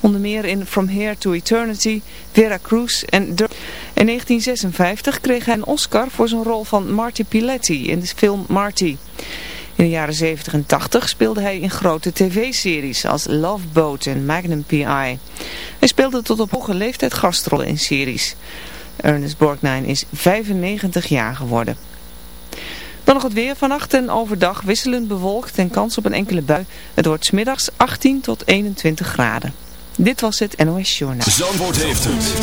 onder meer in From Here to Eternity, Vera Cruz en... In 1956 kreeg hij een Oscar voor zijn rol van Marty Piletti in de film Marty. In de jaren 70 en 80 speelde hij in grote tv-series als Love Boat en Magnum P.I. Hij speelde tot op hoge leeftijd gastrollen in series. Ernest Borgnine is 95 jaar geworden. Dan nog het weer vannacht en overdag wisselend bewolkt en kans op een enkele bui. Het wordt smiddags 18 tot 21 graden. Dit was het NOS Journaal. Zandvoort heeft het.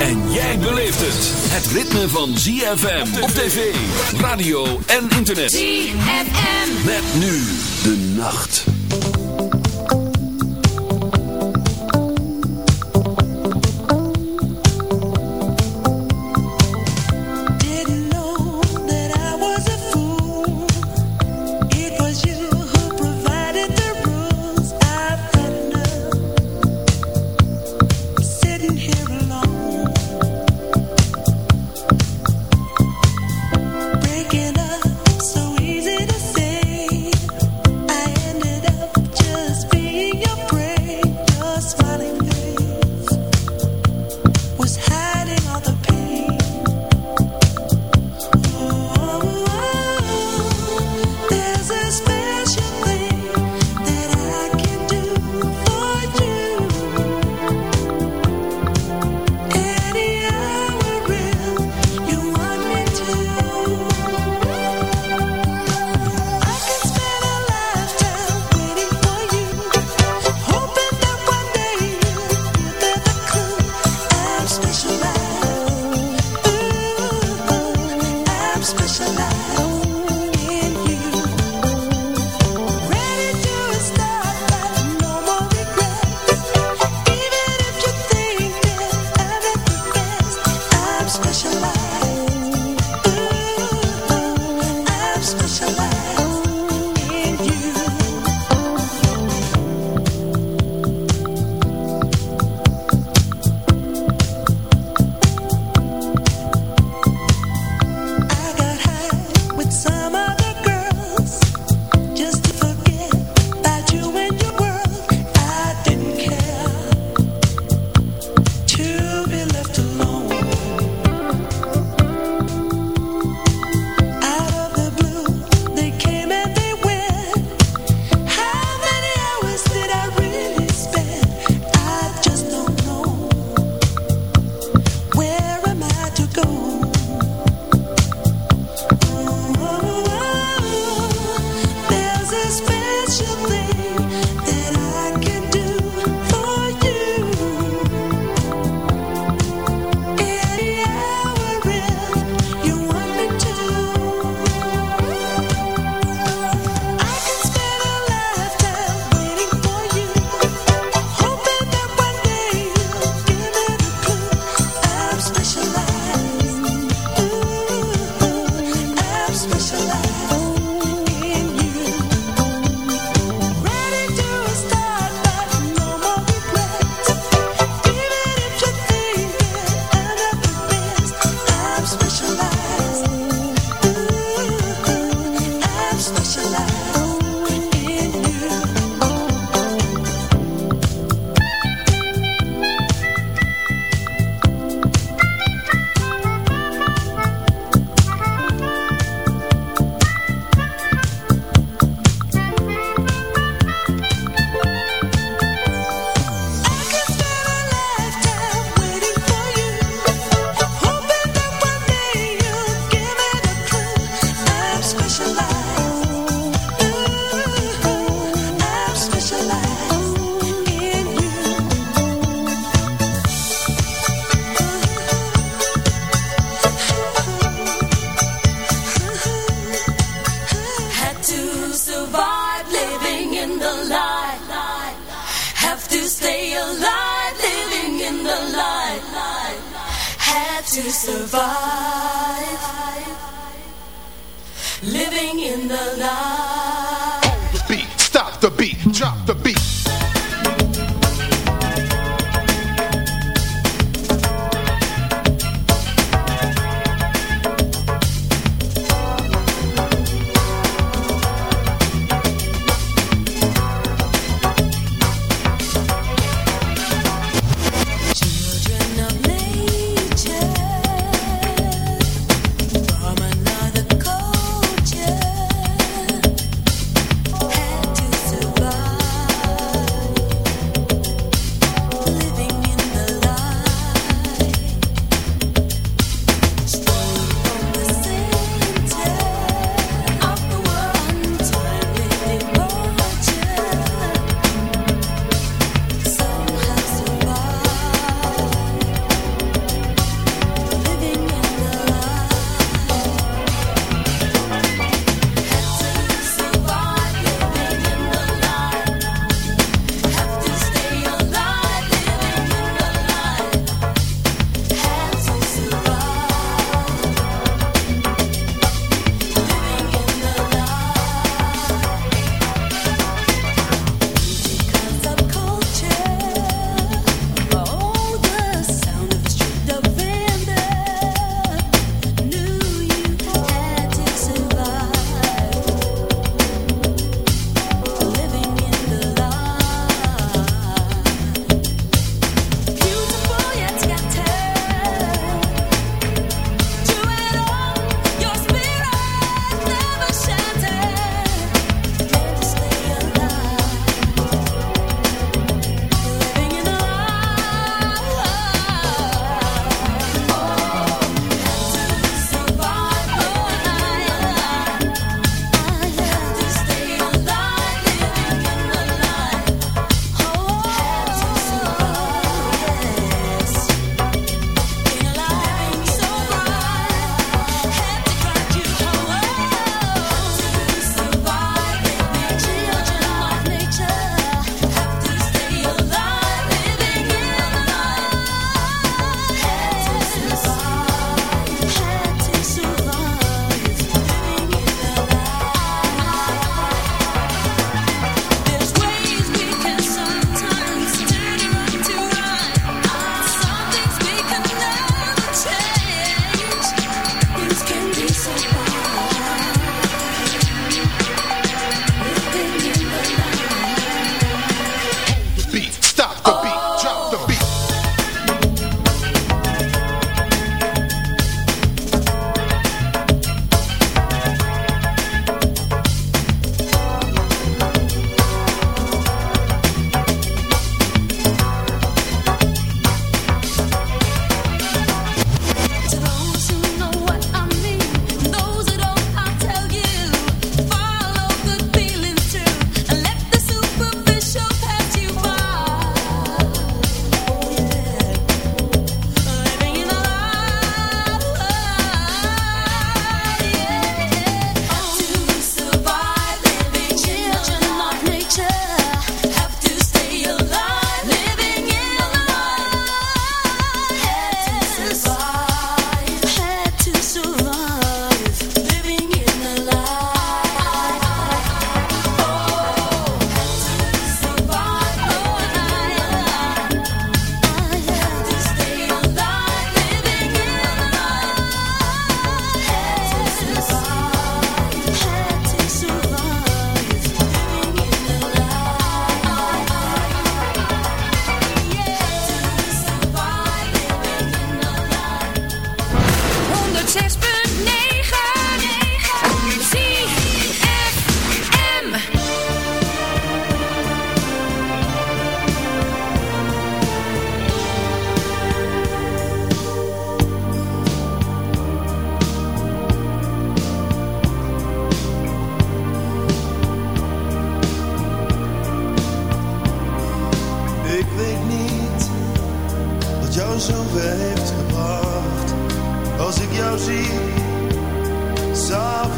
En jij beleeft het. Het ritme van ZFM op tv, radio en internet. ZFM. Met nu de nacht.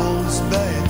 From each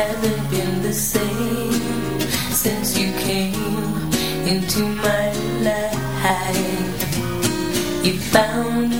haven't been the same since you came into my life. You found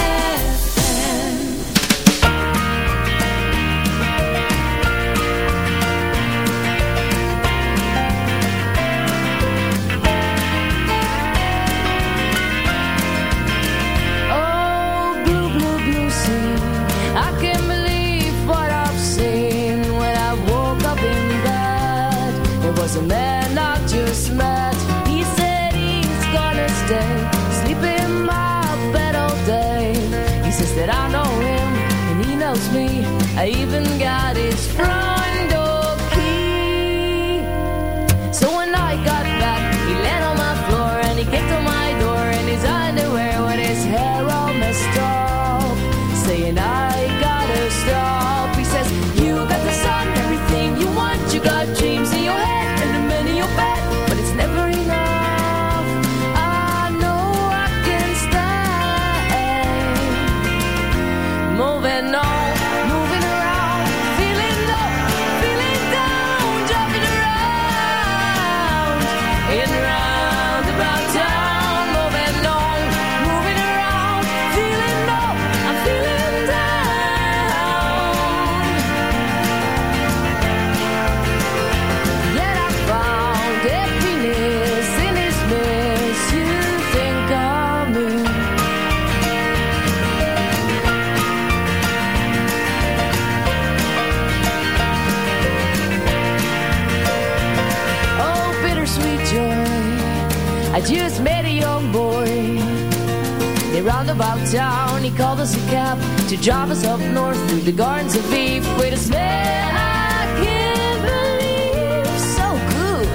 Roundabout town. He called us a cab to drive us up north Through the gardens of Eve. With a smell I can't believe. So good.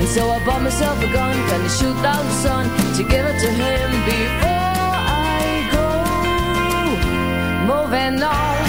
And so I bought myself a gun Gonna shoot out the sun To give it to him before I go. Moving on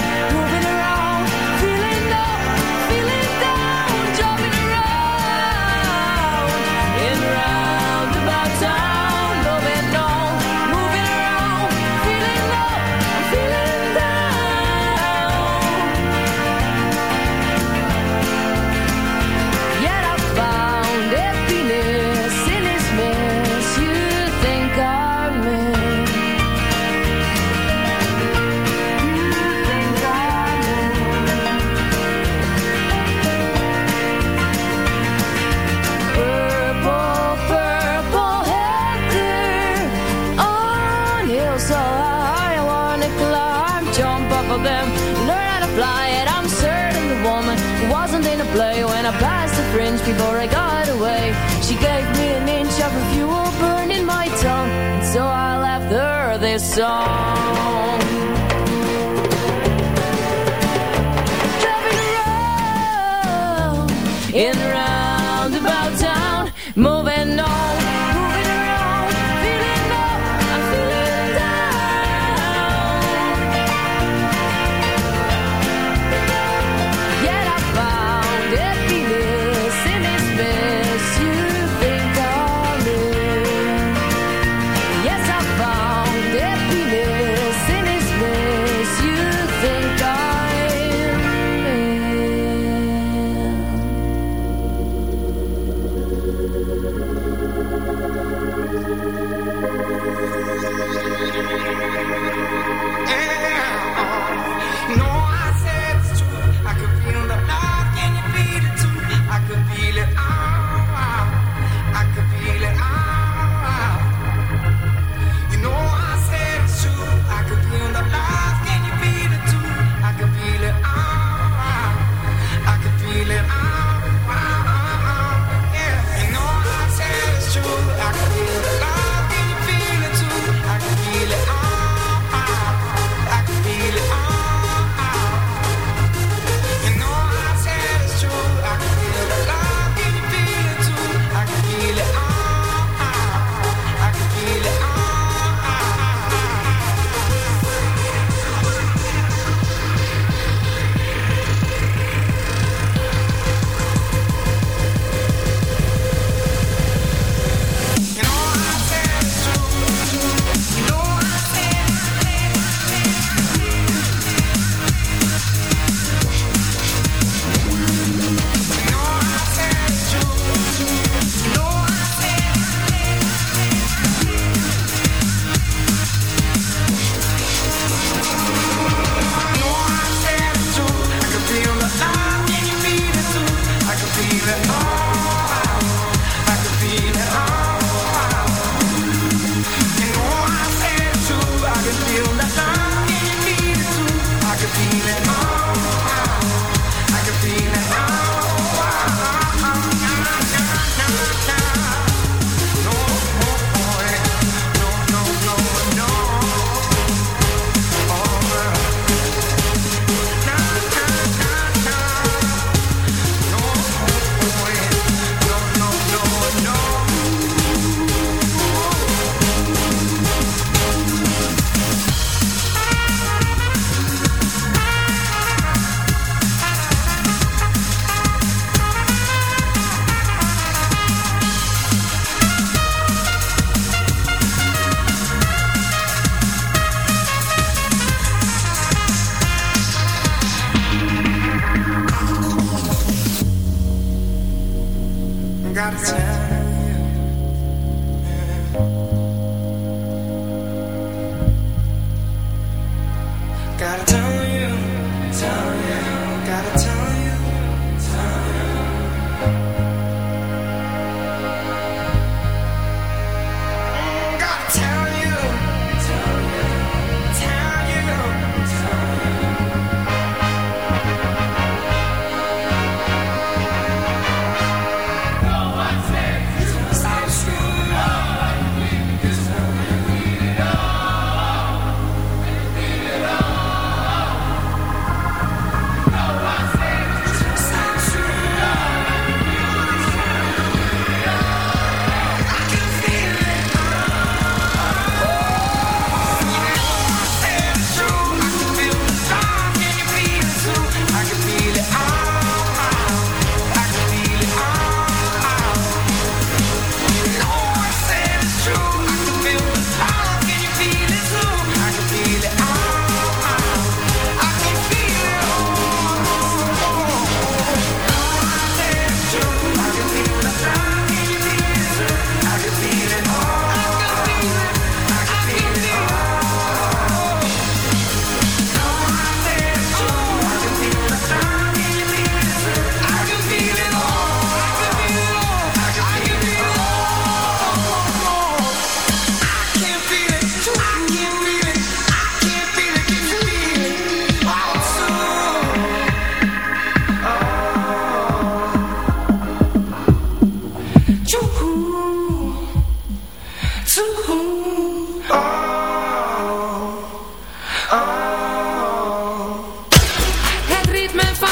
before I got away. She gave me an inch of fuel burning my tongue, and so I left her this song.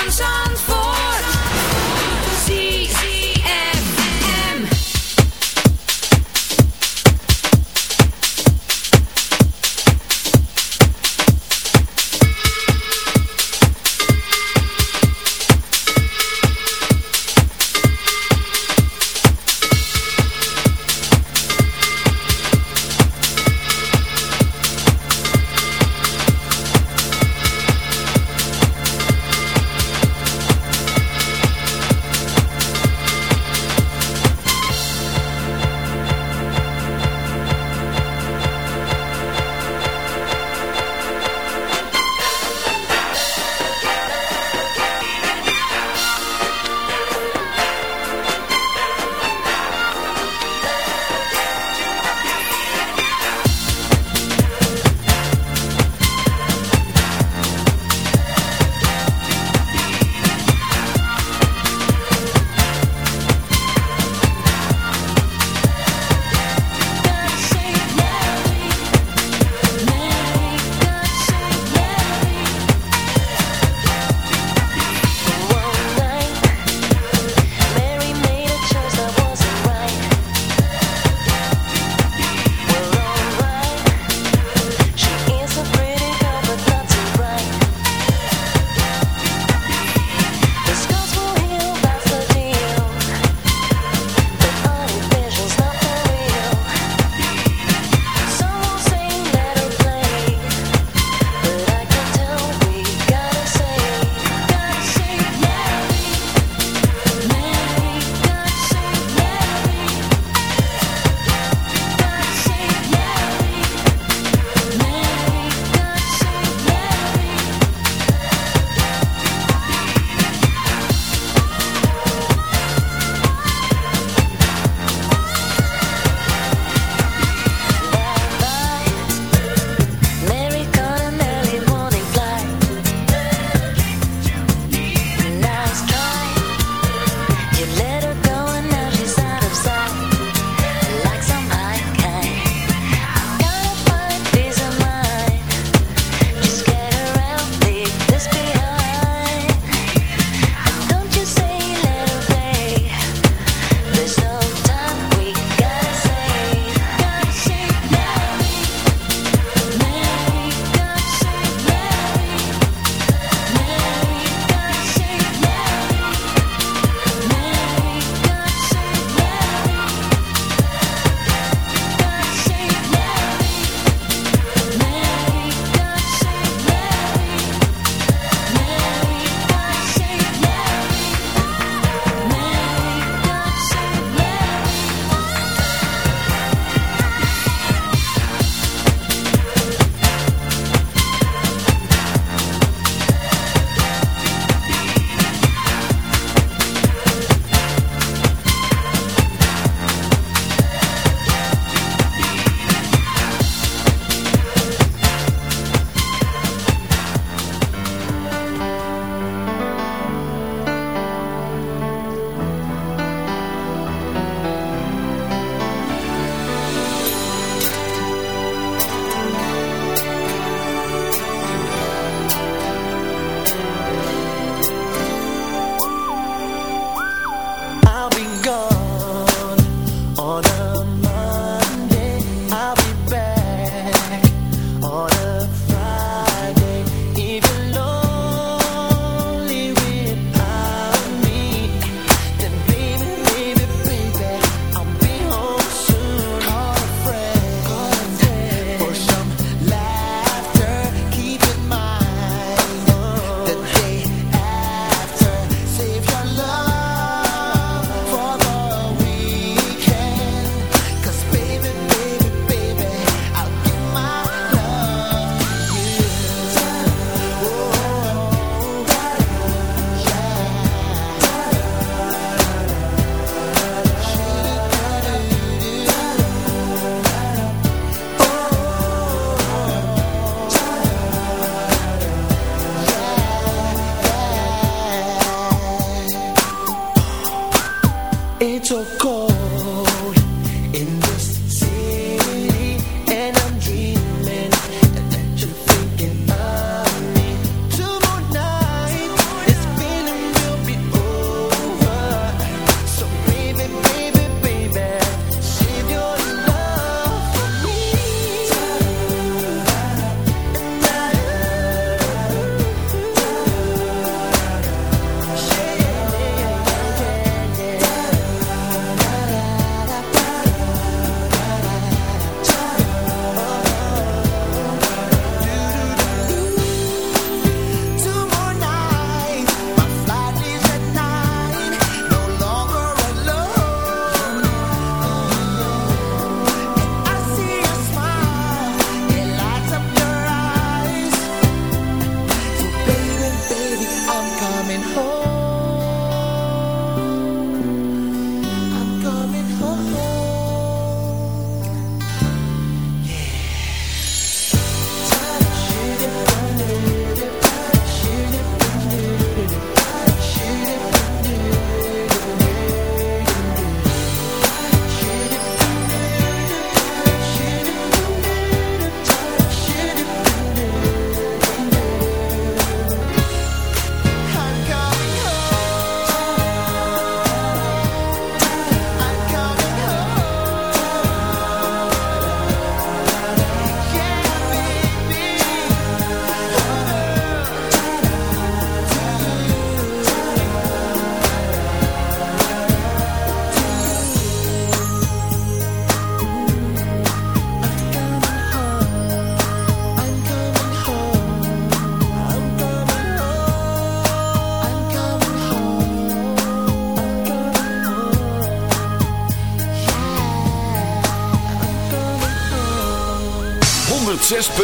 sunshine.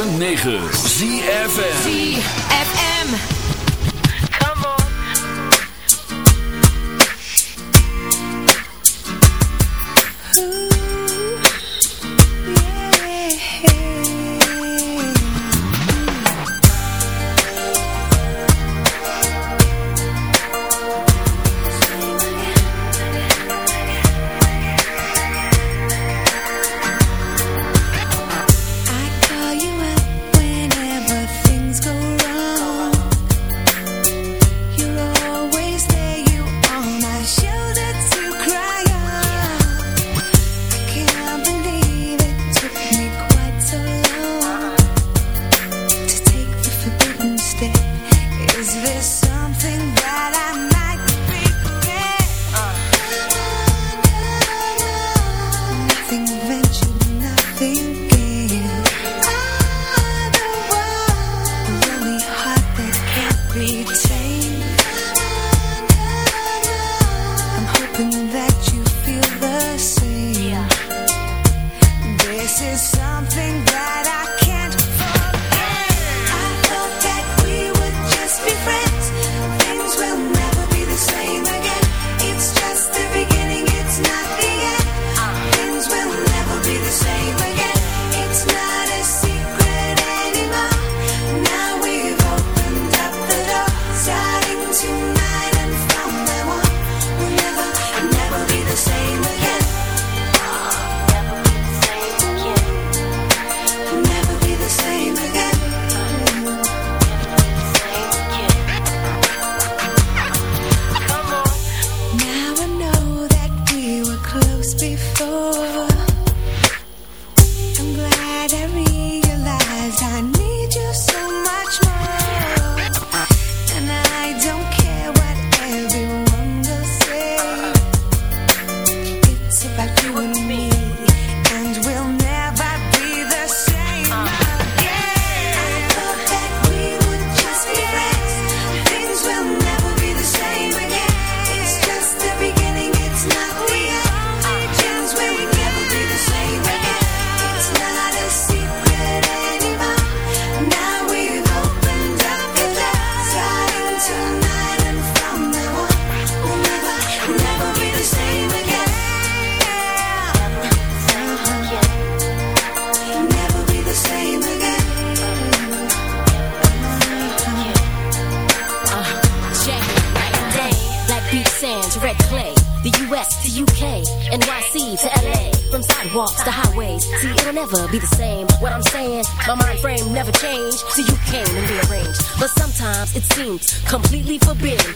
106.9 ZFM it seems completely forbidden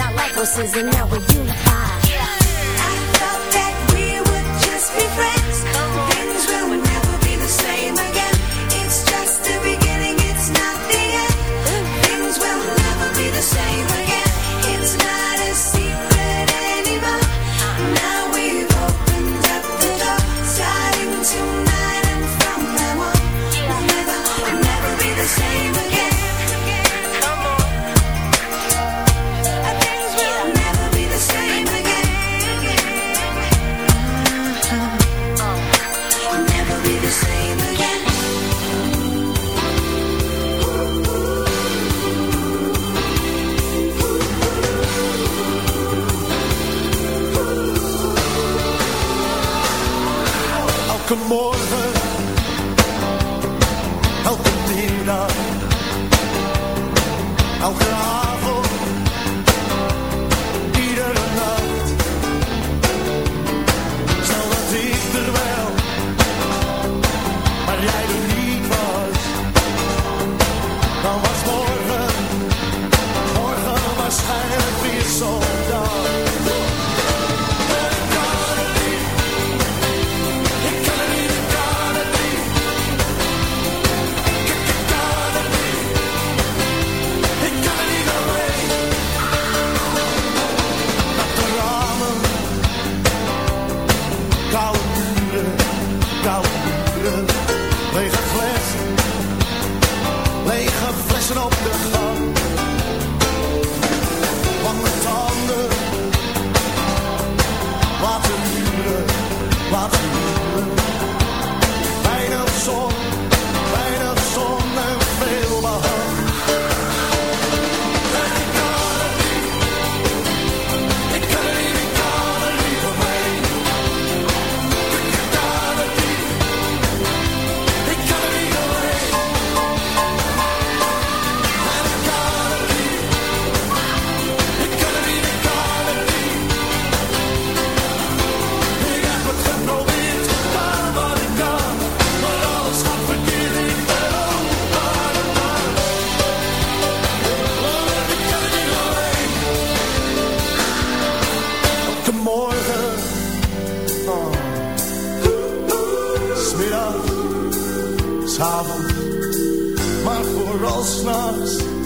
I life forces and now we're unified. I thought that we would just be friends. Come on. s'middags, s'avonds, maar vooral s'nachts.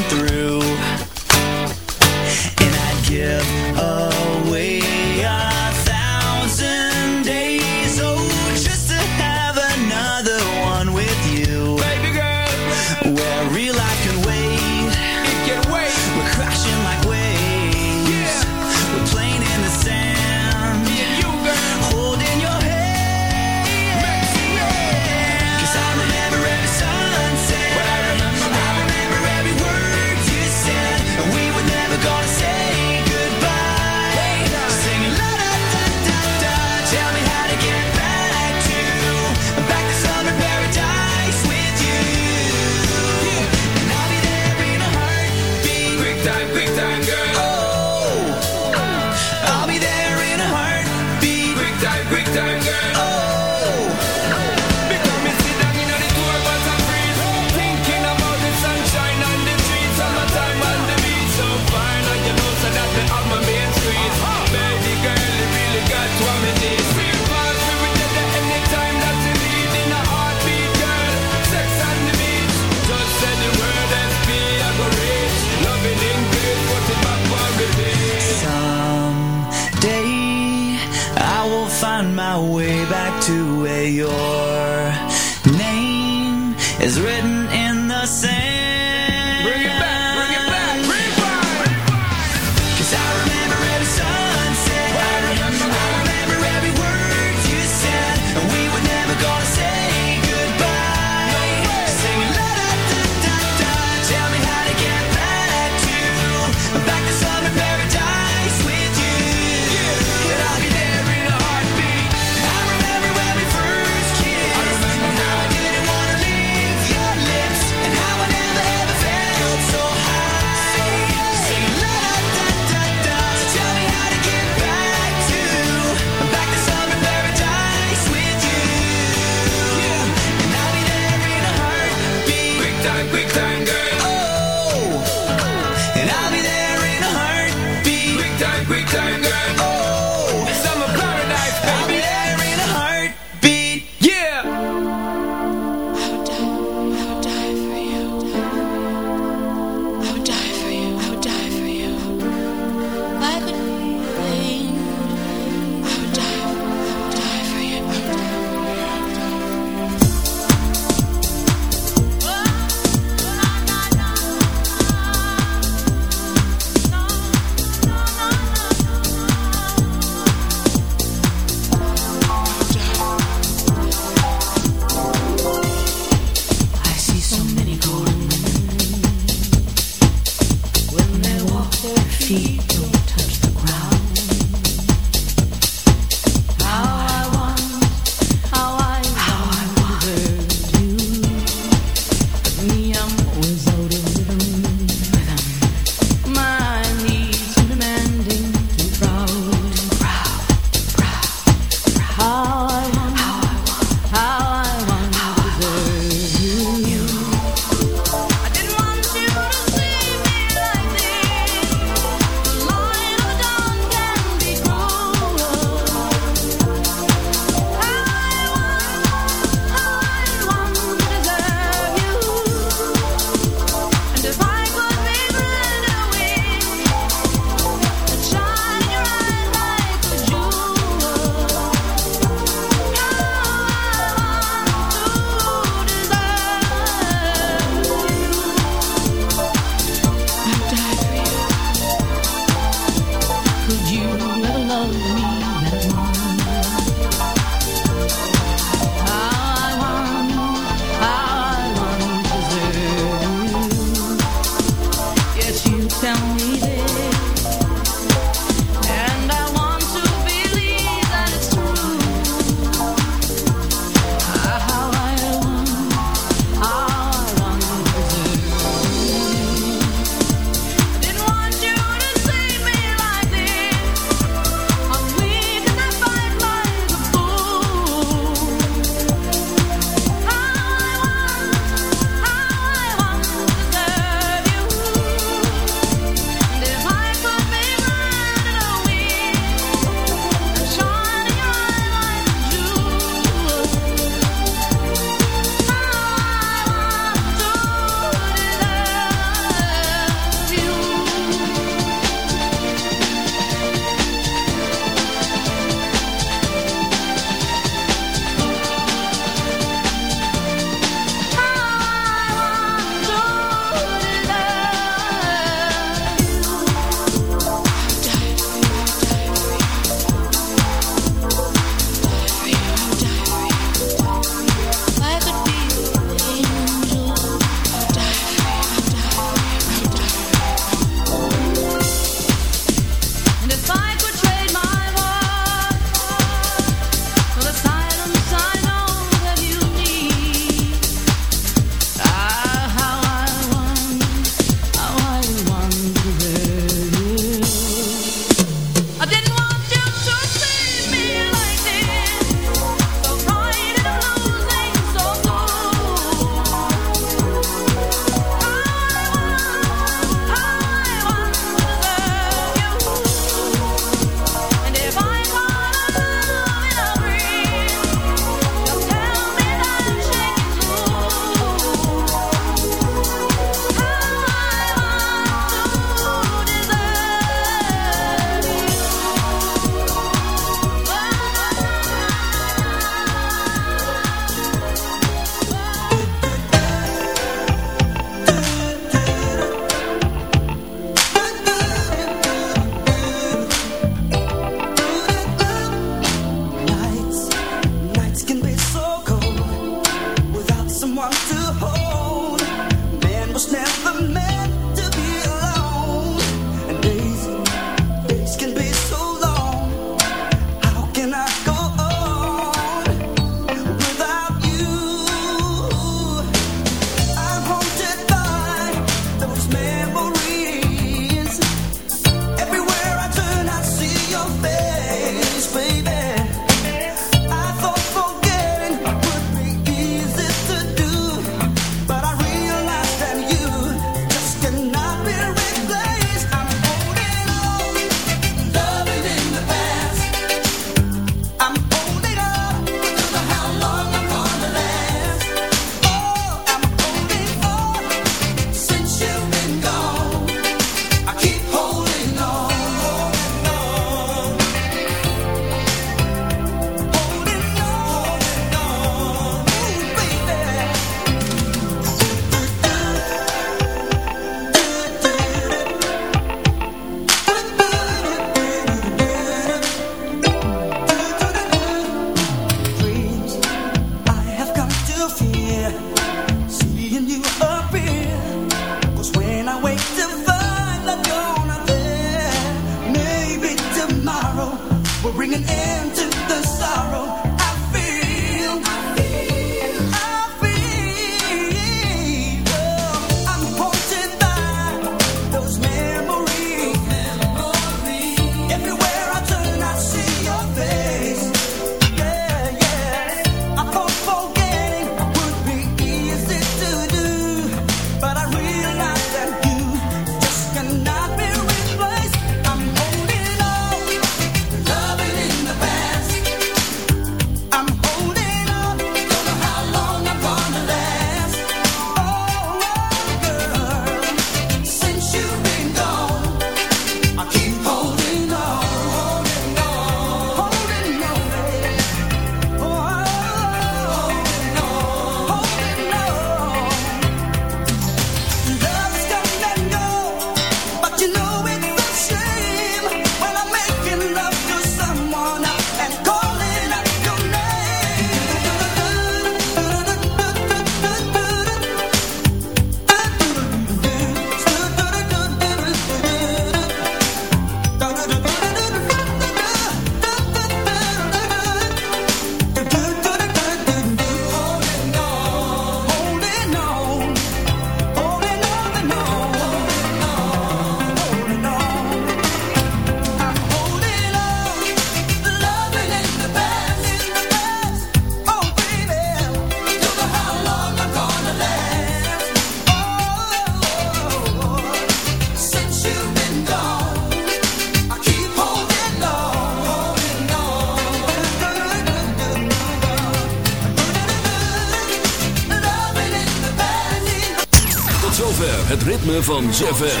Ritme van ZFM.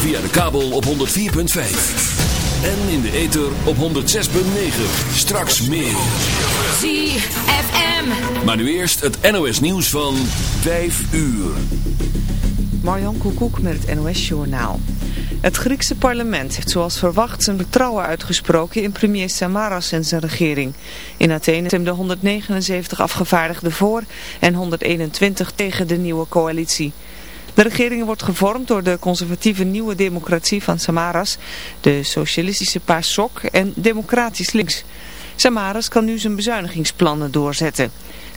Via de kabel op 104.5. En in de ether op 106.9. Straks meer. ZFM. Maar nu eerst het NOS nieuws van 5 uur. Marjan Koekoek met het NOS-journaal. Het Griekse parlement heeft zoals verwacht zijn vertrouwen uitgesproken in premier Samaras en zijn regering. In Athene stemden 179 afgevaardigden voor en 121 tegen de nieuwe coalitie. De regering wordt gevormd door de conservatieve nieuwe democratie van Samaras, de socialistische PASOK en democratisch links. Samaras kan nu zijn bezuinigingsplannen doorzetten.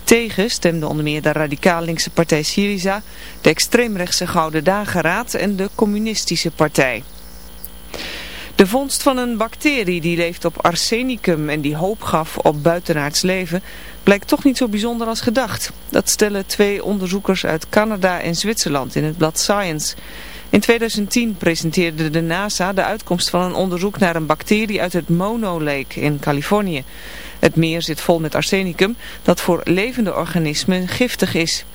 Tegen stemden onder meer de radicaal linkse partij Syriza, de extreemrechtse Gouden Dageraad en de communistische partij. De vondst van een bacterie die leeft op arsenicum en die hoop gaf op buitenaards leven blijkt toch niet zo bijzonder als gedacht. Dat stellen twee onderzoekers uit Canada en Zwitserland in het blad Science. In 2010 presenteerde de NASA de uitkomst van een onderzoek naar een bacterie uit het Mono Lake in Californië. Het meer zit vol met arsenicum dat voor levende organismen giftig is.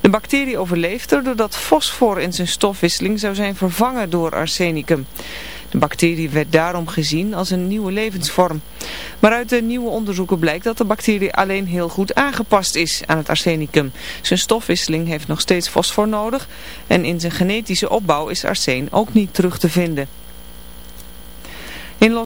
De bacterie overleeft er doordat fosfor in zijn stofwisseling zou zijn vervangen door arsenicum. De bacterie werd daarom gezien als een nieuwe levensvorm. Maar uit de nieuwe onderzoeken blijkt dat de bacterie alleen heel goed aangepast is aan het arsenicum. Zijn stofwisseling heeft nog steeds fosfor nodig en in zijn genetische opbouw is arsen ook niet terug te vinden. In Los